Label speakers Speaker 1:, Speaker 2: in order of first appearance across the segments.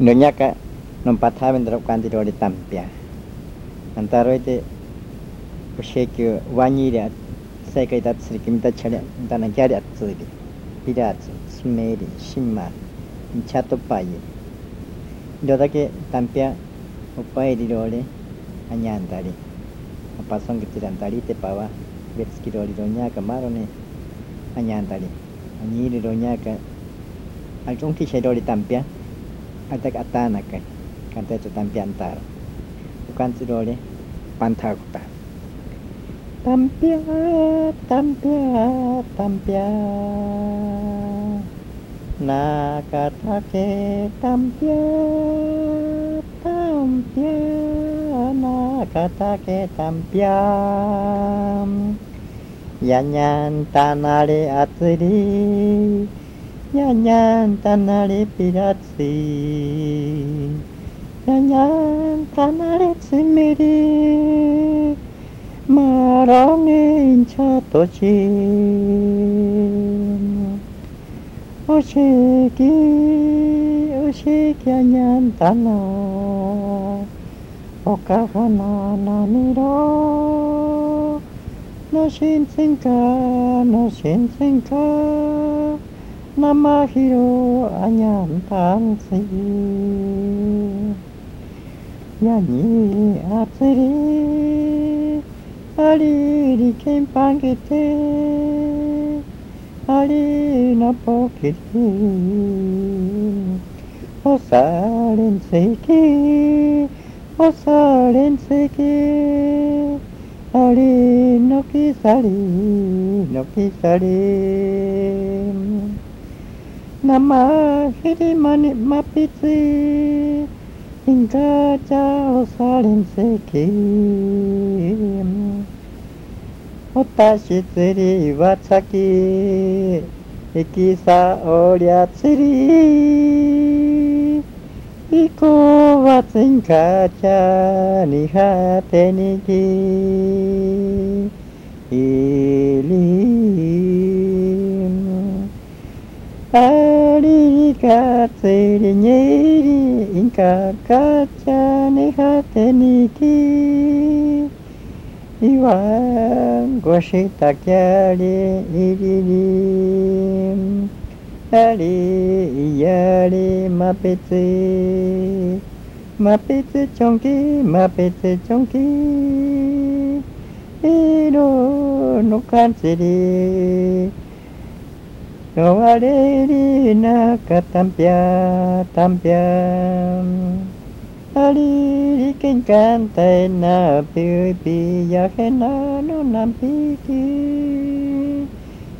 Speaker 1: nunya ka nampat ha bentrap kan ti rodi tampia. Antaro ite pushe ki wani ri at sai kai tat sri kimta chale anta na kya ri at tsu ki pida tsu smeri shimma cha to pai do da ke tampia upai ri rodi anya antari pasong ki tiran tari te pawa vets ki rodi marone anya antari anyi ri nunya ka Alchon ki shedori tampia, kantek atana kai kantek tu tampi antar bukan tu dole pantha kuta tampi tampi tampi na kata ke tampi tampi na kata ke tampi yanyan tanali atri nha nha tana le pirati nha nha tana le tsimiri marane incha tochi oshiki oshiki nyan tana okahana naniro no shin tsinka no shin tsinka ママヒロアニャンパンツィヤニアツリアリリケンパンケテアリナポケティオサレンセケオサレンセケアリノキサリノキサリ,ノキサリ Nama hiri mani mapitsi. Hingga jauh saling seki. Otashi tsuri wa tsaki. Ikisa oria tsuri. Iko wa tsinka cha ni hate ni ki. Ili. Alirika tsirinyeri inka kacha nehateniki Iwan goshita kyari iriri Ari iyari mapetsi Mapetsi chonki, mapetsi chonki Iro no kanseri No areri naka tampia, Ali Ari ken kante na pi pi ya na no nam pi ki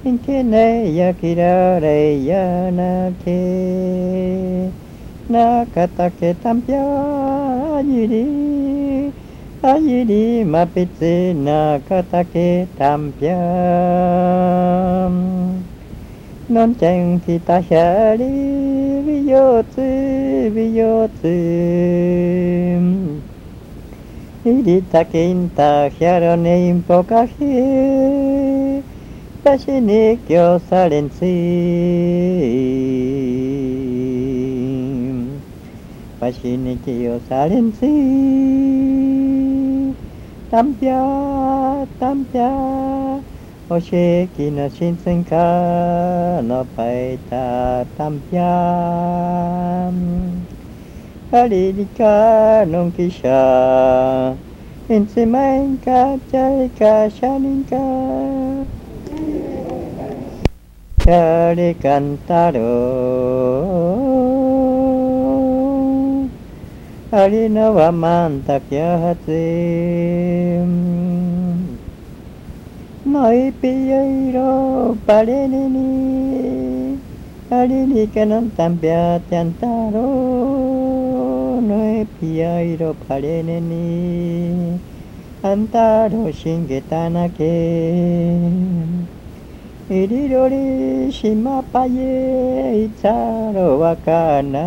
Speaker 1: In Inke ne ya kira re ya na ke Na kata ke tampia ayiri Ayiri mapitsi na kata ke tampia のんちゃんきたしゃりびよつびよつ。いりたけんたひゃろねんぽかひたしにきょされんつわしにきよされんつたんぴゃたんぴゃおしきの新鮮化のパイタタンピャンカリリカノンキシャインセマインカチャリカシャリンカチャリカンタロアリノワマンタキャハツイ Noi piyeiro parenini Arini kanon tampia tiantaro Noi piyeiro parenini Antaro shingetanake Irirori shimapaye icharo wakana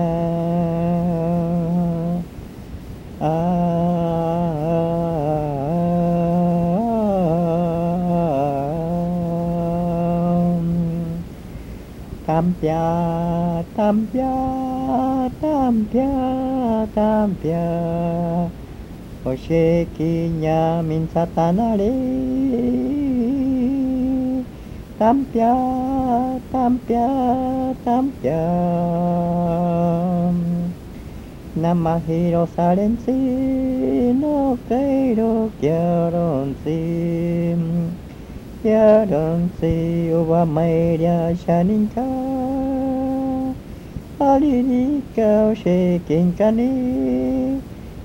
Speaker 1: tam pia tam pia tam pia tam pia Osheki nya min satanare tam pia tam pia tam pia Namahiro sarensi no keiro quiero Kyaronsi uwa mairya shaninka Alirika oshekinka ni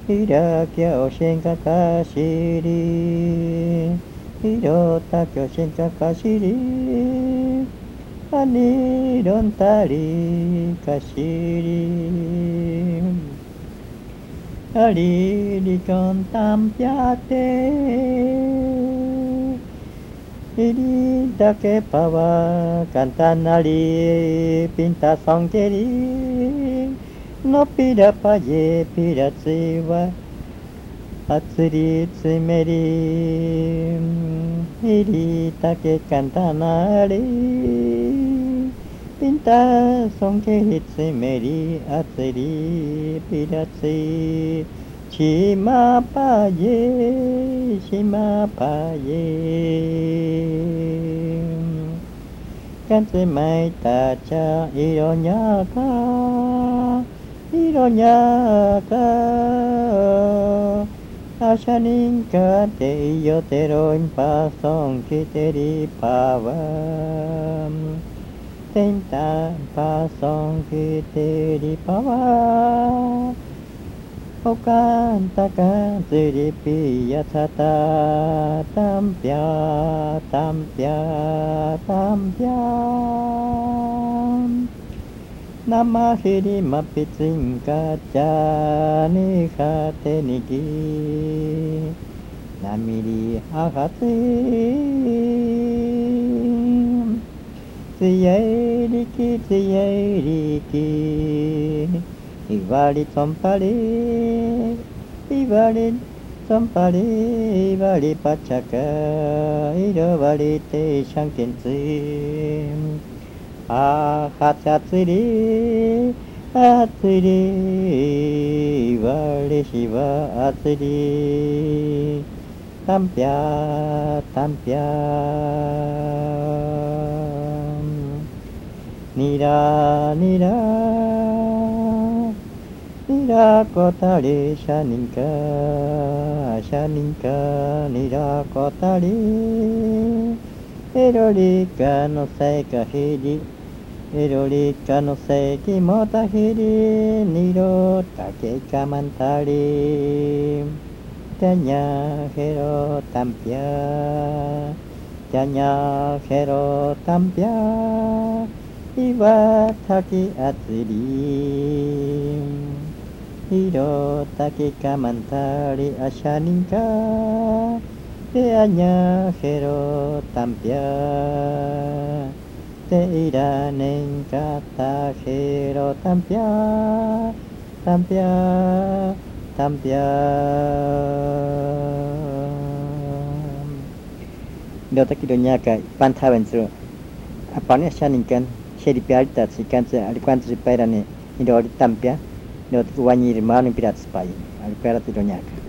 Speaker 1: Hirakia oshenka kashiri Hirota kyoshenka kashiri Aniron tari kashiri 入りだけパワー簡単なりピンタソンゲリのピラパイピラツイはあつりつめり入りだけ簡単なりピンタソンゲリつメリあつりピラツイ She ma pa ye, she ma pa ye. Can say mai ta cha iro nya ka, iro nya ka. Asha ninka te yo te ro impa song ki te ri pa wa. Ten ta pa song ki te ri pa wa. Vam. Okantaka Ziripiya Tata Tampya Tampya Tampya Namahiri Mapitsinka Jani Kate Niki Namiri Ahati Tsiyai Riki Tsiyai Riki 言われとんぱれ言われとんぱれ言われぱちゃか色割れてしゃんけんつあはつあつりあつり言われしはあつりたんぴゃたんぴゃにらにら nira kotari shaninka, shaninka, nira kotari. Erorika no seika hiri, erorika no seiki mota hiri, niro take kamantari. Tanya hero tampia, tanya hero tampia. Iwataki atsuri hiro taki kamantari asaninka te aña jero tampia te ira nenka ta jero tampia tampia tampia Dio taki do ñaka pantha bentsu apani asaninkan Kedipiarita sikantse alikuantse pairani indo tampia ne ovat Guanyirin, mä olin pidätyspäin, eli peräti Jonjäkä.